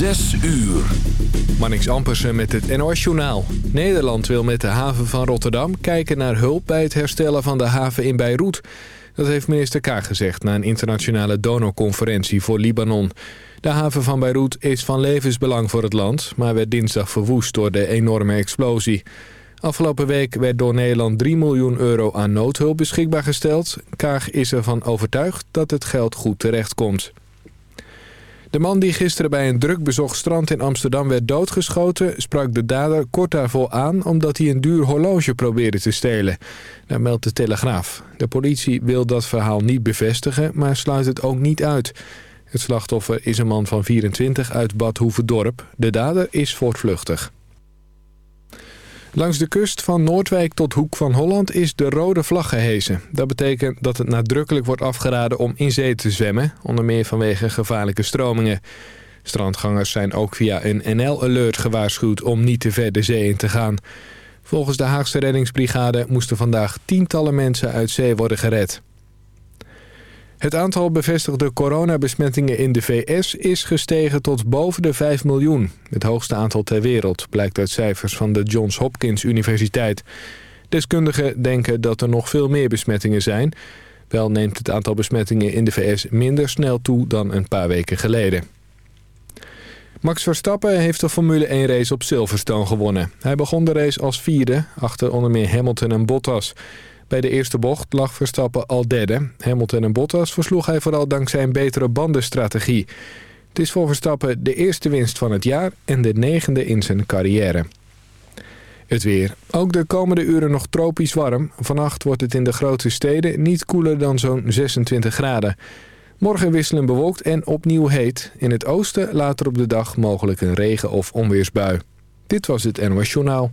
Zes uur. Marnix Ampersen met het NOS-journaal. Nederland wil met de haven van Rotterdam kijken naar hulp bij het herstellen van de haven in Beirut. Dat heeft minister Kaag gezegd na een internationale donorconferentie voor Libanon. De haven van Beirut is van levensbelang voor het land, maar werd dinsdag verwoest door de enorme explosie. Afgelopen week werd door Nederland 3 miljoen euro aan noodhulp beschikbaar gesteld. Kaag is ervan overtuigd dat het geld goed terechtkomt. De man die gisteren bij een druk bezocht strand in Amsterdam werd doodgeschoten... sprak de dader kort daarvoor aan omdat hij een duur horloge probeerde te stelen. Dat meldt de Telegraaf. De politie wil dat verhaal niet bevestigen, maar sluit het ook niet uit. Het slachtoffer is een man van 24 uit Bad Hoeverdorp. De dader is voortvluchtig. Langs de kust van Noordwijk tot Hoek van Holland is de rode vlag gehezen. Dat betekent dat het nadrukkelijk wordt afgeraden om in zee te zwemmen, onder meer vanwege gevaarlijke stromingen. Strandgangers zijn ook via een NL-alert gewaarschuwd om niet te ver de zee in te gaan. Volgens de Haagse reddingsbrigade moesten vandaag tientallen mensen uit zee worden gered. Het aantal bevestigde coronabesmettingen in de VS is gestegen tot boven de 5 miljoen. Het hoogste aantal ter wereld, blijkt uit cijfers van de Johns Hopkins Universiteit. Deskundigen denken dat er nog veel meer besmettingen zijn. Wel neemt het aantal besmettingen in de VS minder snel toe dan een paar weken geleden. Max Verstappen heeft de Formule 1 race op Silverstone gewonnen. Hij begon de race als vierde, achter onder meer Hamilton en Bottas... Bij de eerste bocht lag Verstappen al derde. Hamilton en Bottas versloeg hij vooral dankzij een betere bandenstrategie. Het is voor Verstappen de eerste winst van het jaar en de negende in zijn carrière. Het weer. Ook de komende uren nog tropisch warm. Vannacht wordt het in de grote steden niet koeler dan zo'n 26 graden. Morgen wisselen bewolkt en opnieuw heet. In het oosten later op de dag mogelijk een regen- of onweersbui. Dit was het NOS Journaal.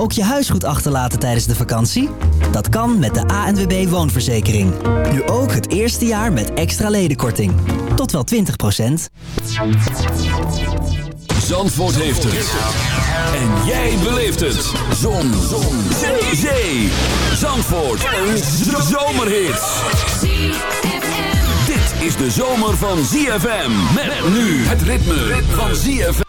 Ook je huis goed achterlaten tijdens de vakantie? Dat kan met de ANWB Woonverzekering. Nu ook het eerste jaar met extra ledenkorting. Tot wel 20%. Zandvoort heeft het. En jij beleeft het. Zon. Zon. Zee. Zandvoort. Een zomerhit. Dit is de zomer van ZFM. Met nu het ritme van ZFM.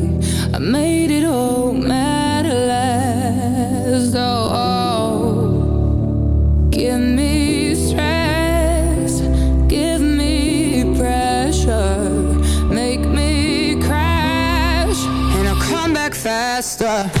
faster.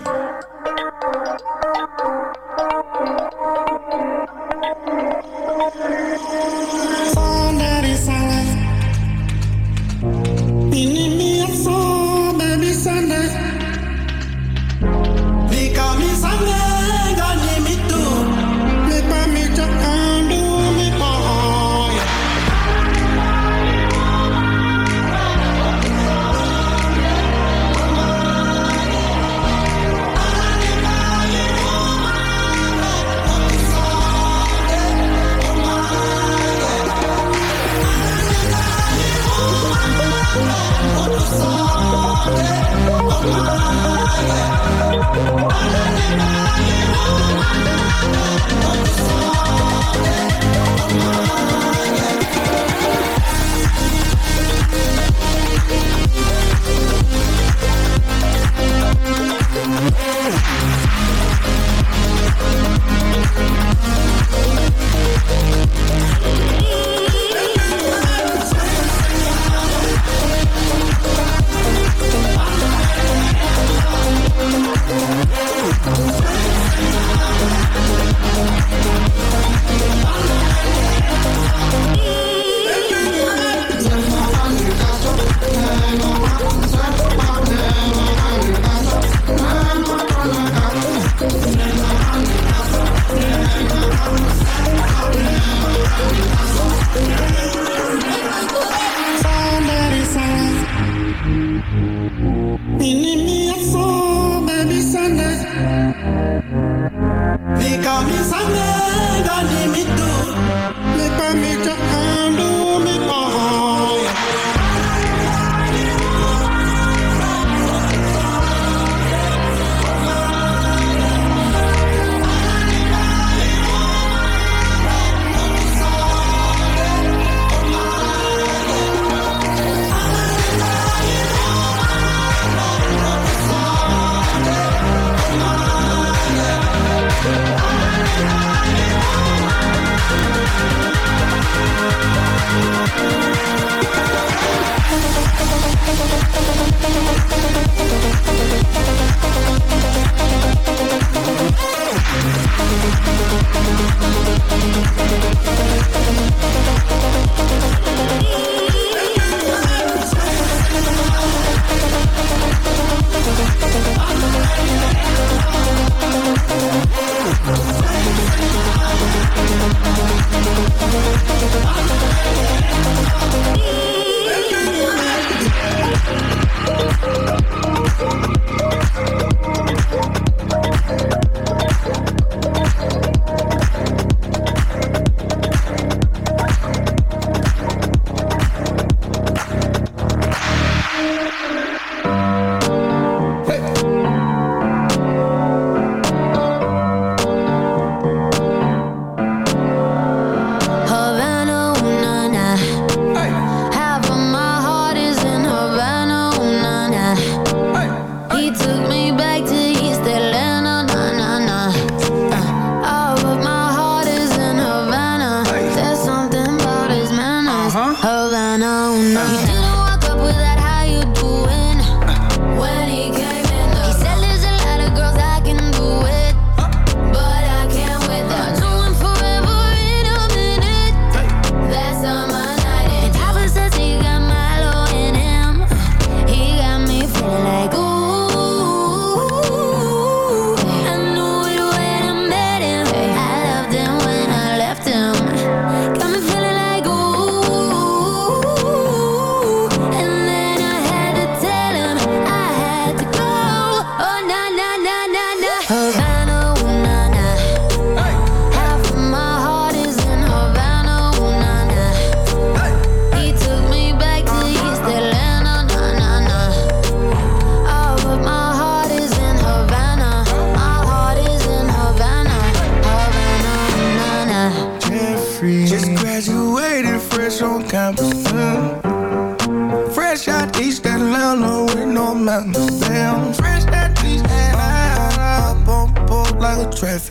on campus. Mm. Fresh out East Atlanta with no mountains. Damn. Fresh out East Atlanta. I bump bump like a traffic.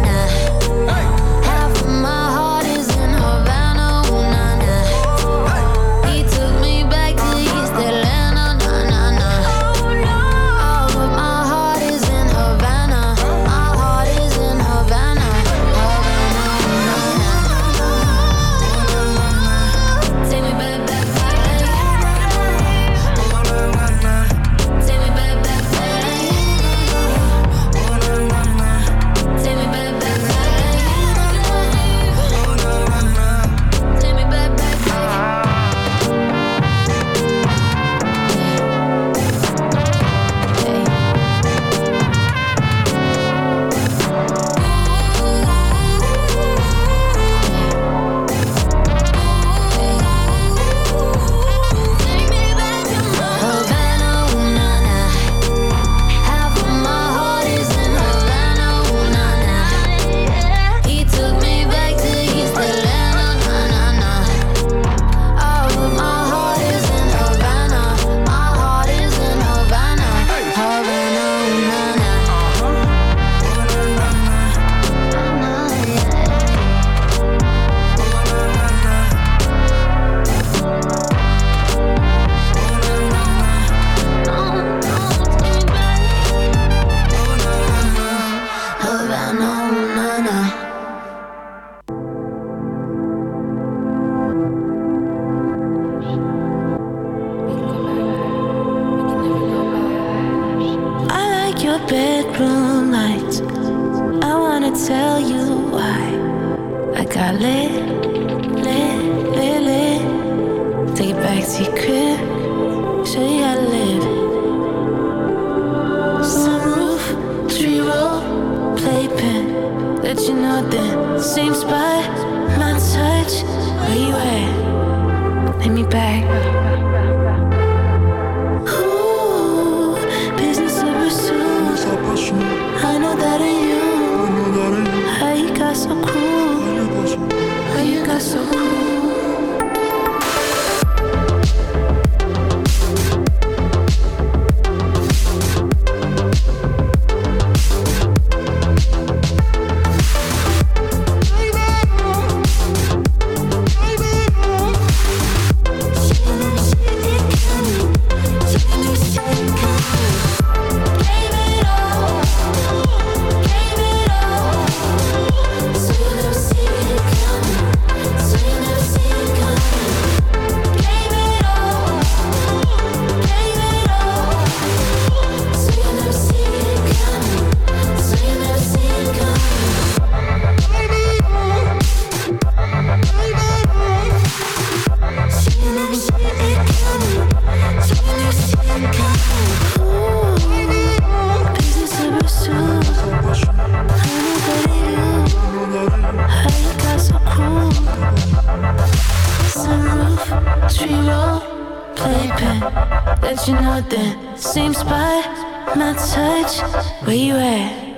same spot, my touch, where you at?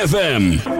ZFM.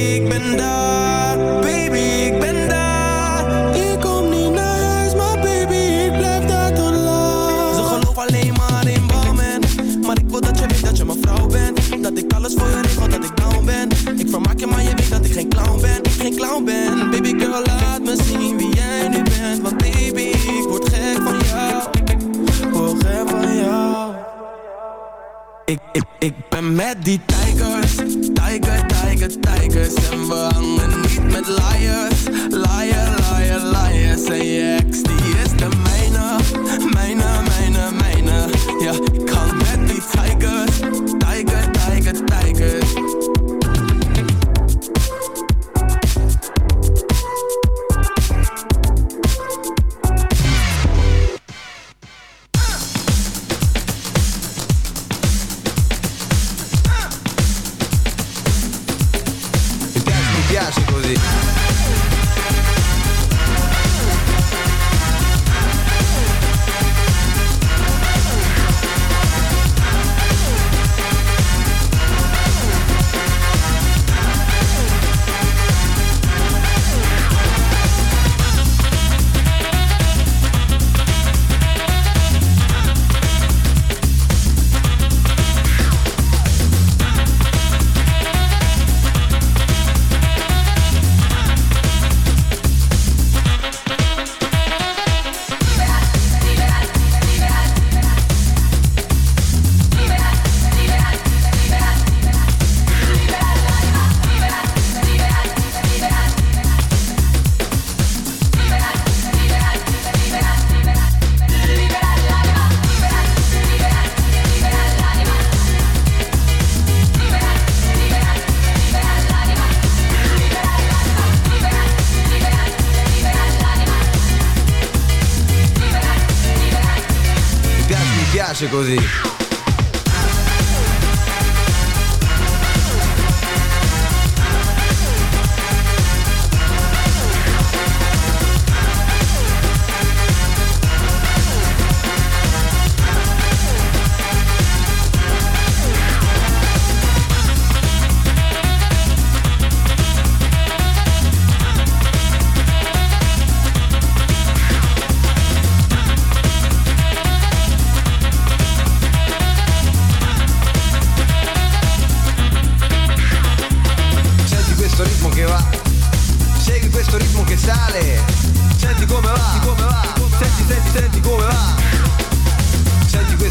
die tijgers. Tijger, tijger, tijgers. En we hangen niet met liars. piace così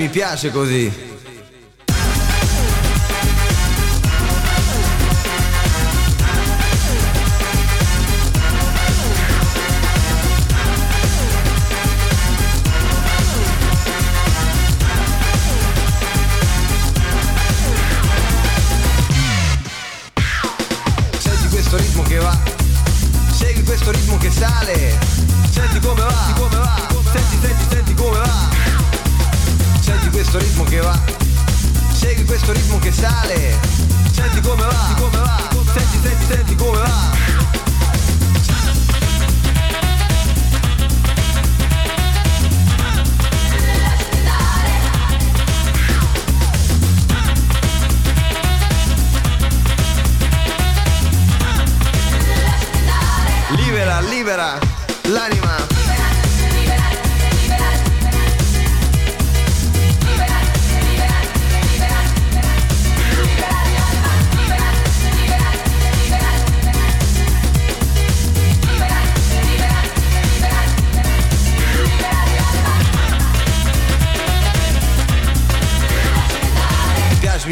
Mi piace, così.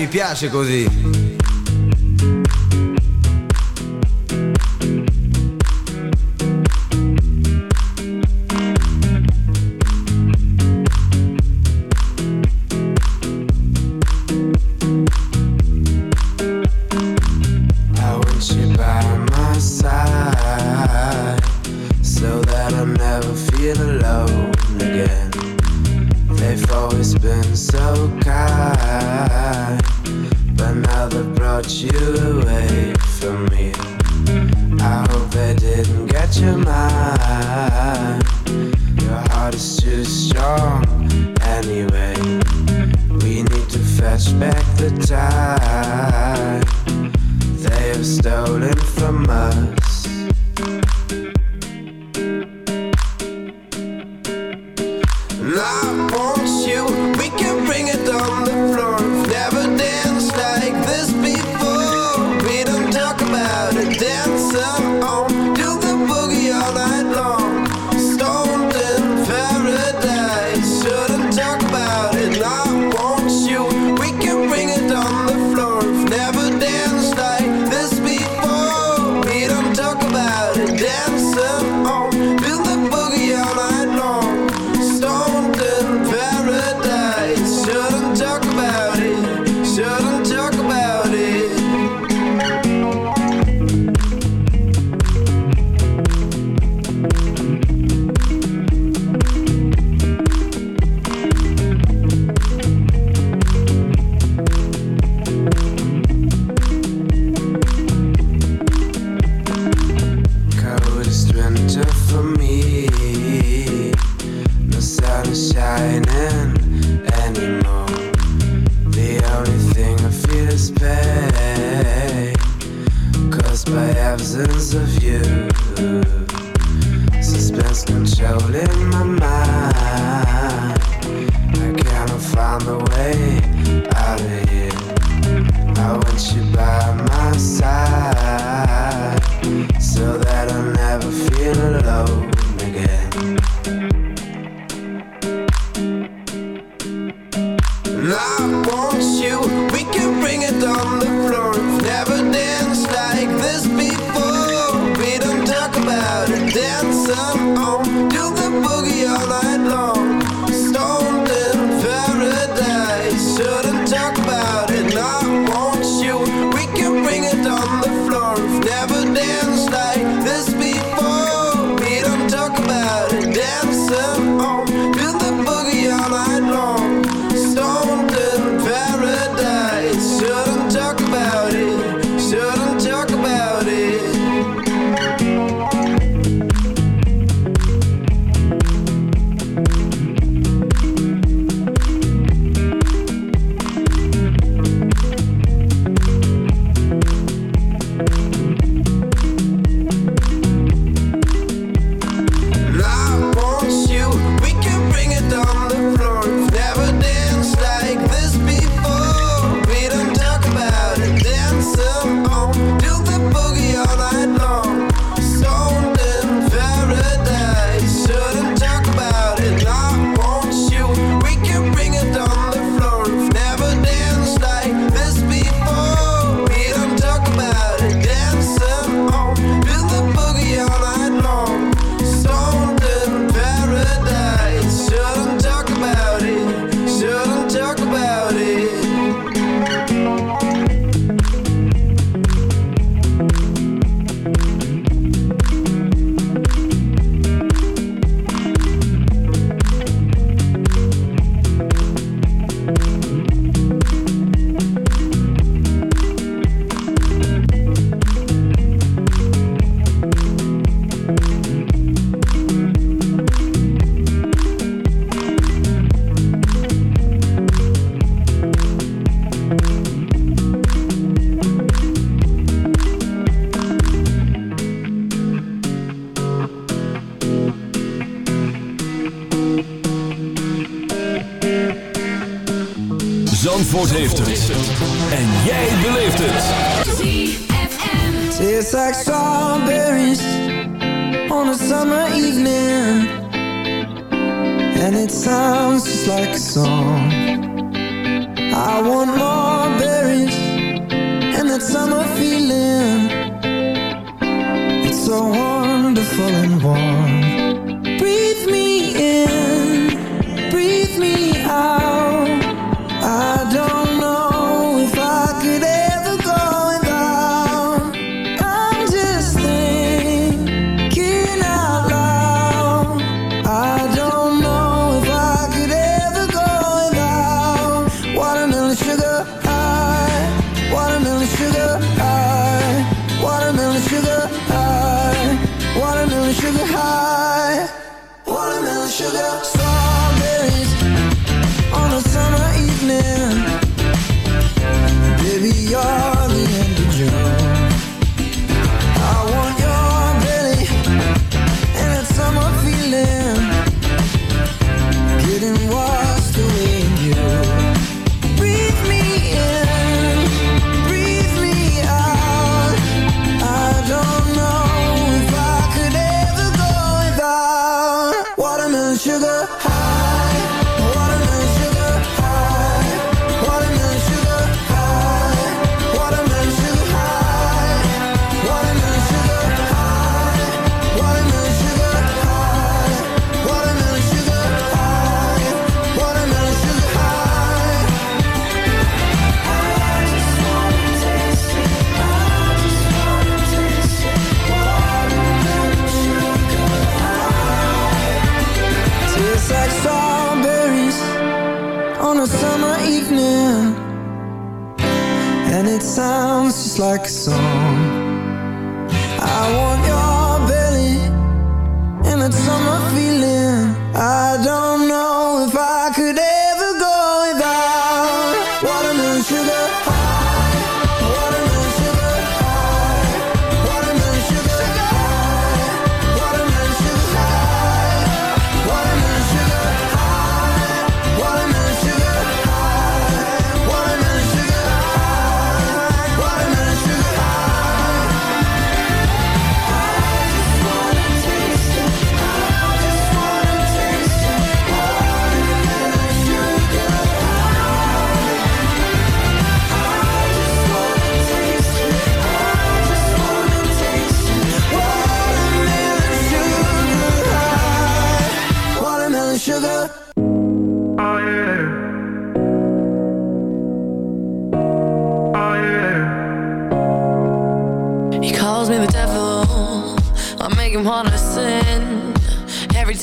Piace così.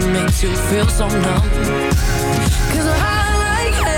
that makes you feel so numb. Cause I like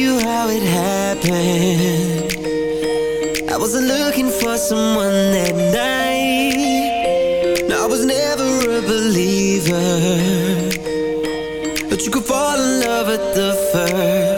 you how it happened. I wasn't looking for someone that night. No, I was never a believer. But you could fall in love at the first.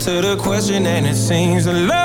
To the question, and it seems that love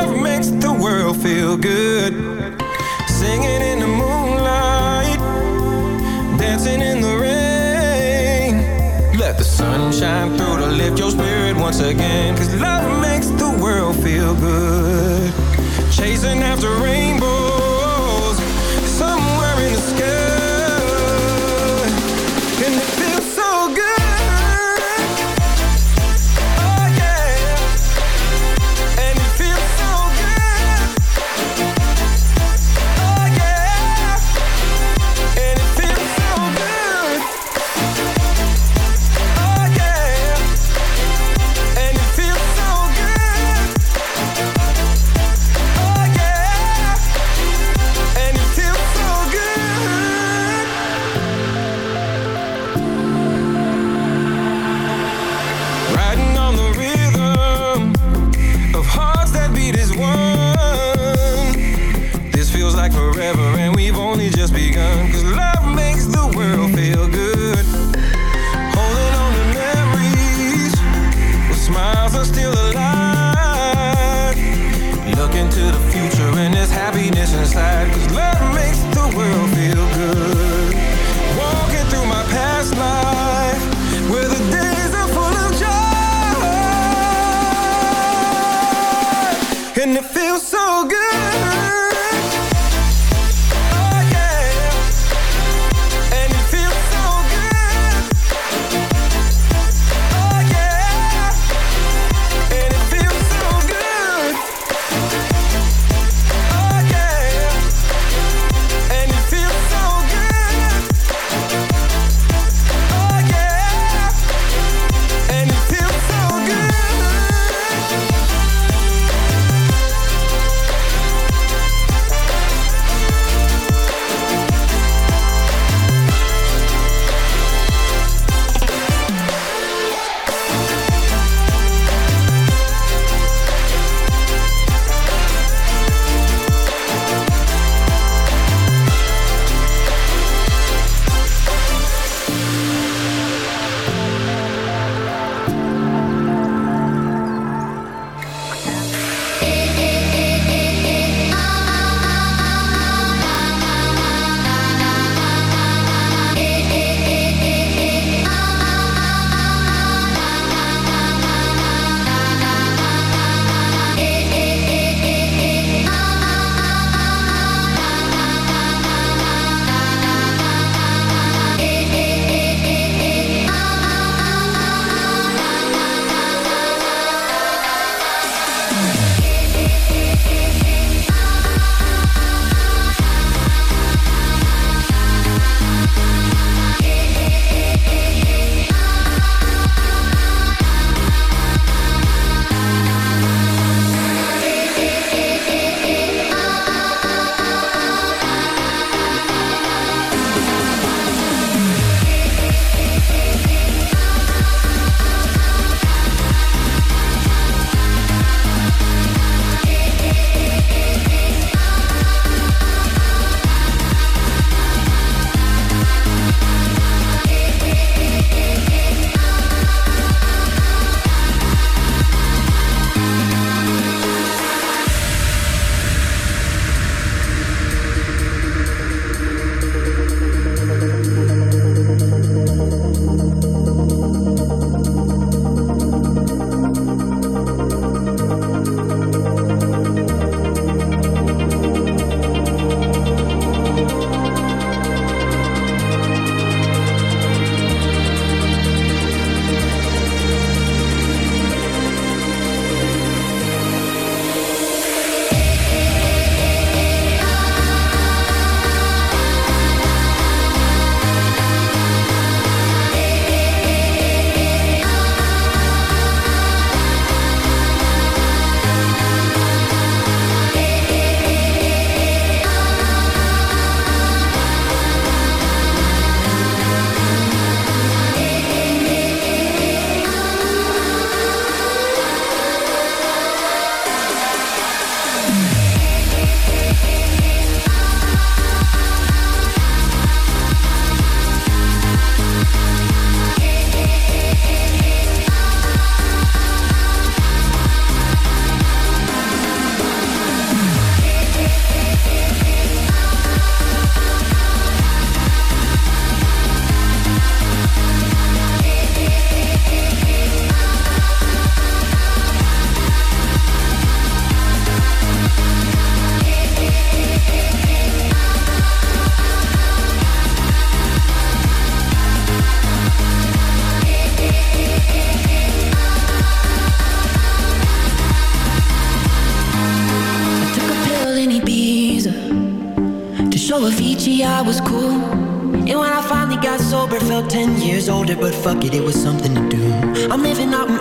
but fuck it, it was something to do. I'm living out in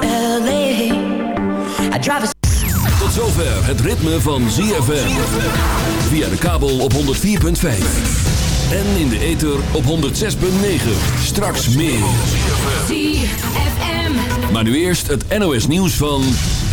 LA. I drive a Tot zover het ritme van ZFM. Via de kabel op 104.5. En in de ether op 106.9. Straks meer. ZFM. Maar nu eerst het NOS nieuws van...